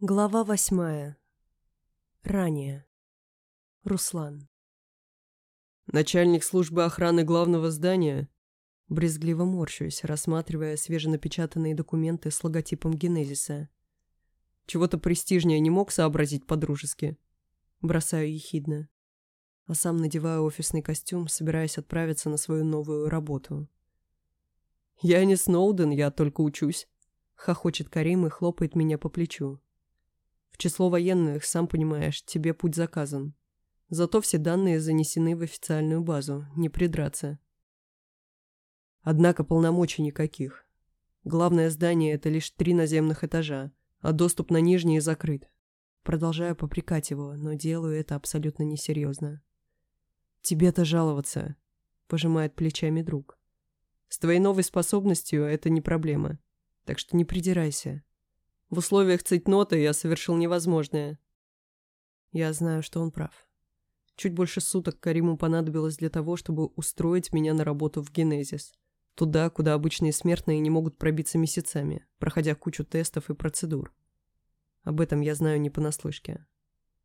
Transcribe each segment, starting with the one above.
Глава восьмая. Ранее. Руслан. Начальник службы охраны главного здания? Брезгливо морщусь, рассматривая свеженапечатанные документы с логотипом Генезиса. Чего-то престижнее не мог сообразить по-дружески. Бросаю ехидно. А сам надеваю офисный костюм, собираясь отправиться на свою новую работу. «Я не Сноуден, я только учусь», — хохочет Карим и хлопает меня по плечу. В число военных, сам понимаешь, тебе путь заказан. Зато все данные занесены в официальную базу, не придраться. Однако полномочий никаких. Главное здание — это лишь три наземных этажа, а доступ на нижние закрыт. Продолжаю попрекать его, но делаю это абсолютно несерьезно. «Тебе-то жаловаться», — пожимает плечами друг. «С твоей новой способностью это не проблема, так что не придирайся. В условиях цейтнота я совершил невозможное. Я знаю, что он прав. Чуть больше суток Кариму понадобилось для того, чтобы устроить меня на работу в Генезис. Туда, куда обычные смертные не могут пробиться месяцами, проходя кучу тестов и процедур. Об этом я знаю не понаслышке.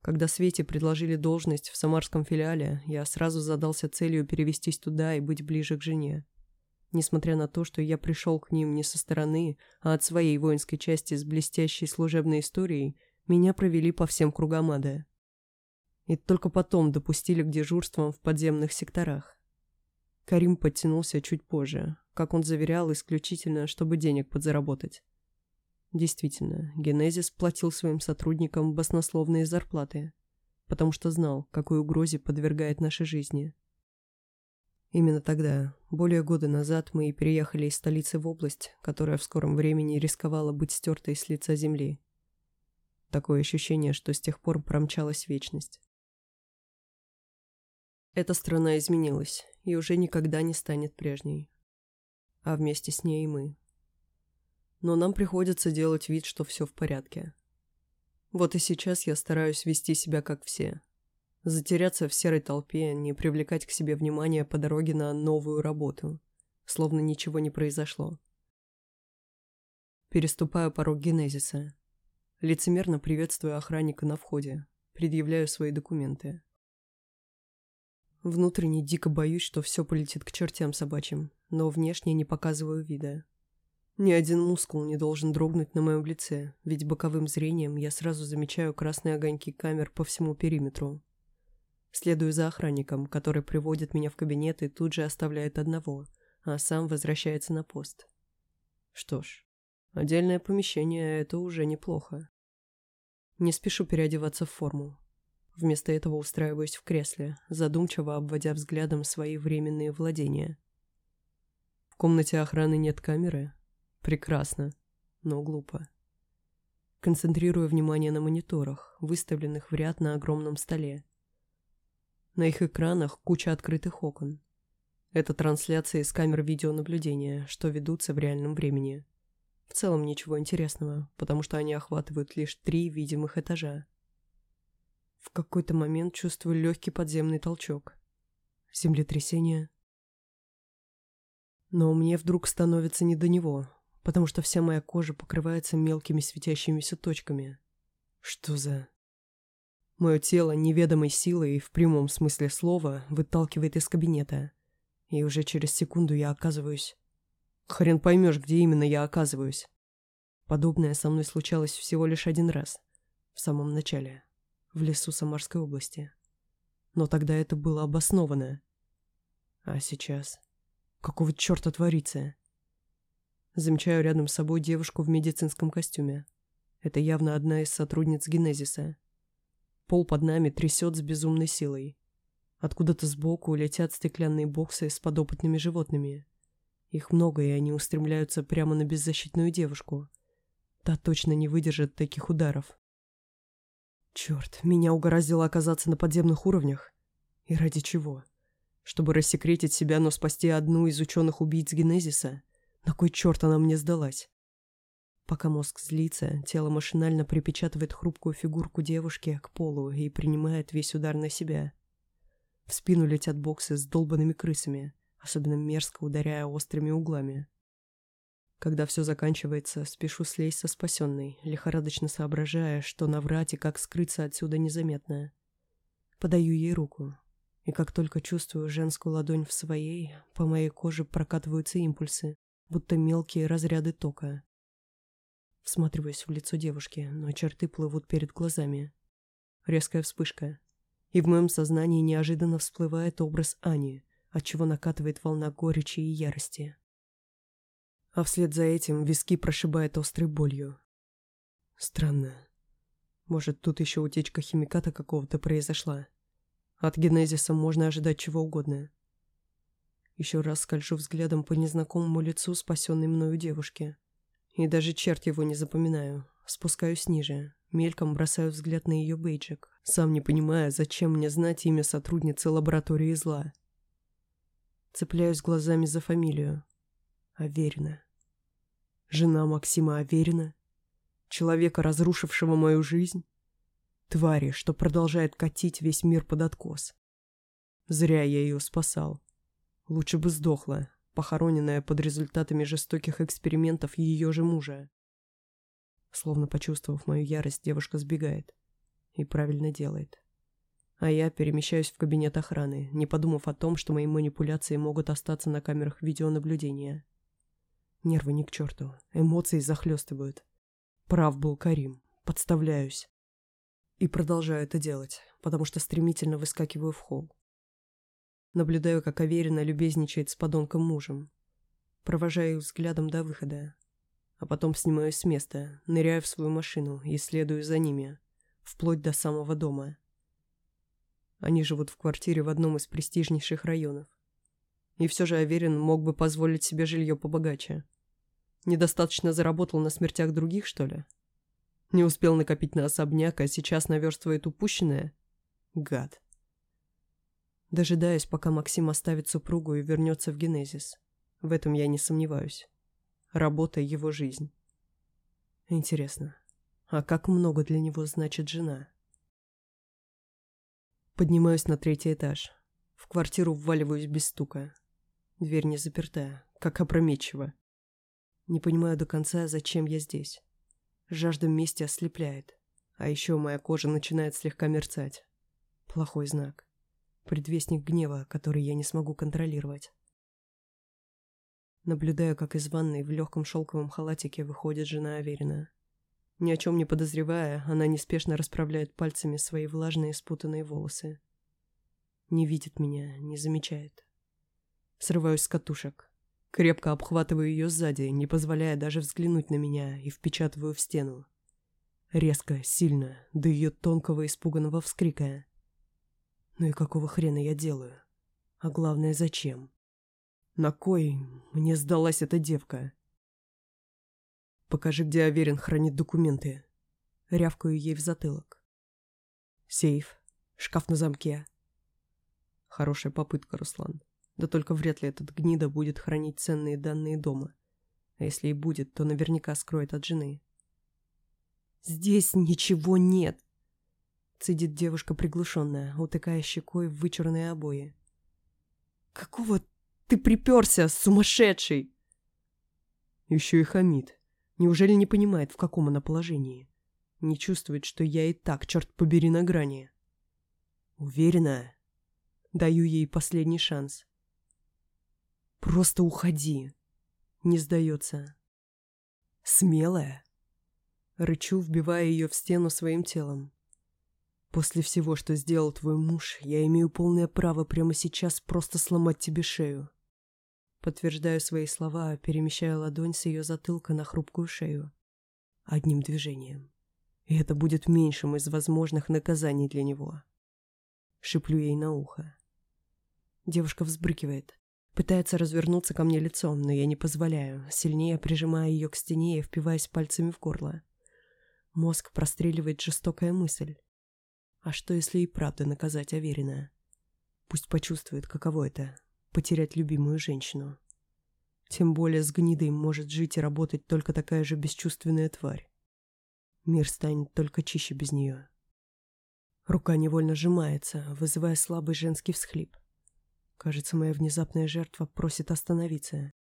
Когда Свете предложили должность в самарском филиале, я сразу задался целью перевестись туда и быть ближе к жене. Несмотря на то, что я пришел к ним не со стороны, а от своей воинской части с блестящей служебной историей, меня провели по всем кругам ада. И только потом допустили к дежурствам в подземных секторах. Карим подтянулся чуть позже, как он заверял, исключительно, чтобы денег подзаработать. Действительно, Генезис платил своим сотрудникам баснословные зарплаты, потому что знал, какой угрозе подвергает наши жизни. Именно тогда, более года назад, мы и переехали из столицы в область, которая в скором времени рисковала быть стертой с лица земли. Такое ощущение, что с тех пор промчалась вечность. Эта страна изменилась и уже никогда не станет прежней. А вместе с ней и мы. Но нам приходится делать вид, что все в порядке. Вот и сейчас я стараюсь вести себя как все, Затеряться в серой толпе, не привлекать к себе внимания по дороге на новую работу. Словно ничего не произошло. Переступаю порог генезиса. Лицемерно приветствую охранника на входе. Предъявляю свои документы. Внутренне дико боюсь, что все полетит к чертям собачьим, но внешне не показываю вида. Ни один мускул не должен дрогнуть на моем лице, ведь боковым зрением я сразу замечаю красные огоньки камер по всему периметру. Следую за охранником, который приводит меня в кабинет и тут же оставляет одного, а сам возвращается на пост. Что ж, отдельное помещение — это уже неплохо. Не спешу переодеваться в форму. Вместо этого устраиваюсь в кресле, задумчиво обводя взглядом свои временные владения. В комнате охраны нет камеры? Прекрасно, но глупо. Концентрирую внимание на мониторах, выставленных в ряд на огромном столе. На их экранах куча открытых окон. Это трансляции с камер видеонаблюдения, что ведутся в реальном времени. В целом ничего интересного, потому что они охватывают лишь три видимых этажа. В какой-то момент чувствую легкий подземный толчок. Землетрясение. Но мне вдруг становится не до него, потому что вся моя кожа покрывается мелкими светящимися точками. Что за... Мое тело неведомой силой, в прямом смысле слова, выталкивает из кабинета. И уже через секунду я оказываюсь... Хрен поймешь, где именно я оказываюсь. Подобное со мной случалось всего лишь один раз. В самом начале. В лесу Самарской области. Но тогда это было обоснованно. А сейчас... Какого черта творится? Замечаю рядом с собой девушку в медицинском костюме. Это явно одна из сотрудниц Генезиса. Пол под нами трясет с безумной силой. Откуда-то сбоку летят стеклянные боксы с подопытными животными. Их много, и они устремляются прямо на беззащитную девушку. Та точно не выдержит таких ударов. Черт, меня угораздило оказаться на подземных уровнях. И ради чего? Чтобы рассекретить себя, но спасти одну из ученых-убийц Генезиса? На кой черт она мне сдалась? Пока мозг злится, тело машинально припечатывает хрупкую фигурку девушки к полу и принимает весь удар на себя. В спину летят боксы с долбанными крысами, особенно мерзко ударяя острыми углами. Когда все заканчивается, спешу слезть со спасенной, лихорадочно соображая, что наврать и как скрыться отсюда незаметно. Подаю ей руку, и как только чувствую женскую ладонь в своей, по моей коже прокатываются импульсы, будто мелкие разряды тока. Всматриваюсь в лицо девушки, но черты плывут перед глазами. Резкая вспышка. И в моем сознании неожиданно всплывает образ Ани, отчего накатывает волна горечи и ярости. А вслед за этим виски прошибает острой болью. Странно. Может, тут еще утечка химиката какого-то произошла. От генезиса можно ожидать чего угодно. Еще раз скольжу взглядом по незнакомому лицу спасенной мною девушки. И даже черт его не запоминаю. Спускаюсь ниже, мельком бросаю взгляд на ее бейджик, сам не понимая, зачем мне знать имя сотрудницы лаборатории зла. Цепляюсь глазами за фамилию. Аверина. Жена Максима Аверина? Человека, разрушившего мою жизнь? Твари, что продолжает катить весь мир под откос. Зря я ее спасал. Лучше бы сдохла, похороненная под результатами жестоких экспериментов ее же мужа. Словно почувствовав мою ярость, девушка сбегает. И правильно делает. А я перемещаюсь в кабинет охраны, не подумав о том, что мои манипуляции могут остаться на камерах видеонаблюдения. Нервы ни к черту, эмоции захлестывают. Прав был Карим, подставляюсь. И продолжаю это делать, потому что стремительно выскакиваю в холл. Наблюдаю, как Аверина любезничает с подонком мужем. Провожаю их взглядом до выхода. А потом снимаюсь с места, ныряю в свою машину и следую за ними, вплоть до самого дома. Они живут в квартире в одном из престижнейших районов. И все же Аверин мог бы позволить себе жилье побогаче. Недостаточно заработал на смертях других, что ли? Не успел накопить на особняк, а сейчас наверстывает упущенное? Гад. Дожидаюсь, пока Максим оставит супругу и вернется в Генезис. В этом я не сомневаюсь. Работа — его жизнь. Интересно, а как много для него значит жена? Поднимаюсь на третий этаж. В квартиру вваливаюсь без стука. Дверь не заперта, как опрометчиво. Не понимаю до конца, зачем я здесь. Жажда мести ослепляет. А еще моя кожа начинает слегка мерцать. Плохой знак. Предвестник гнева, который я не смогу контролировать. Наблюдаю, как из ванной в легком шелковом халатике выходит жена Аверина. Ни о чем не подозревая, она неспешно расправляет пальцами свои влажные спутанные волосы. Не видит меня, не замечает. Срываюсь с катушек. Крепко обхватываю ее сзади, не позволяя даже взглянуть на меня, и впечатываю в стену. Резко, сильно, до ее тонкого испуганного вскрика. Ну и какого хрена я делаю? А главное, зачем? На кой мне сдалась эта девка? Покажи, где Аверин хранит документы. Рявкаю ей в затылок. Сейф, шкаф на замке. Хорошая попытка, Руслан. Да только вряд ли этот гнида будет хранить ценные данные дома. А если и будет, то наверняка скроет от жены. «Здесь ничего нет!» Цедит девушка приглушенная, утыкая щекой в вычурные обои. «Какого ты приперся, сумасшедший?» Еще и хамит. Неужели не понимает, в каком она положении? Не чувствует, что я и так, черт побери, на грани. Уверена? Даю ей последний шанс. Просто уходи. Не сдается. Смелая? Рычу, вбивая ее в стену своим телом. После всего, что сделал твой муж, я имею полное право прямо сейчас просто сломать тебе шею. Подтверждаю свои слова, перемещая ладонь с ее затылка на хрупкую шею. Одним движением. И это будет меньшим из возможных наказаний для него. Шиплю ей на ухо. Девушка взбрыкивает. Пытается развернуться ко мне лицом, но я не позволяю, сильнее прижимая ее к стене и впиваясь пальцами в горло. Мозг простреливает жестокая мысль. А что, если и правда наказать Аверина? Пусть почувствует, каково это — потерять любимую женщину. Тем более с гнидой может жить и работать только такая же бесчувственная тварь. Мир станет только чище без нее. Рука невольно сжимается, вызывая слабый женский всхлип. Кажется, моя внезапная жертва просит остановиться.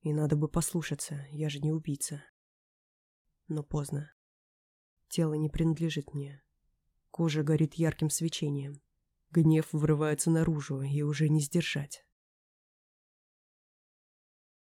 И надо бы послушаться, я же не убийца. Но поздно. Тело не принадлежит мне. Кожа горит ярким свечением. Гнев вырывается наружу, и уже не сдержать.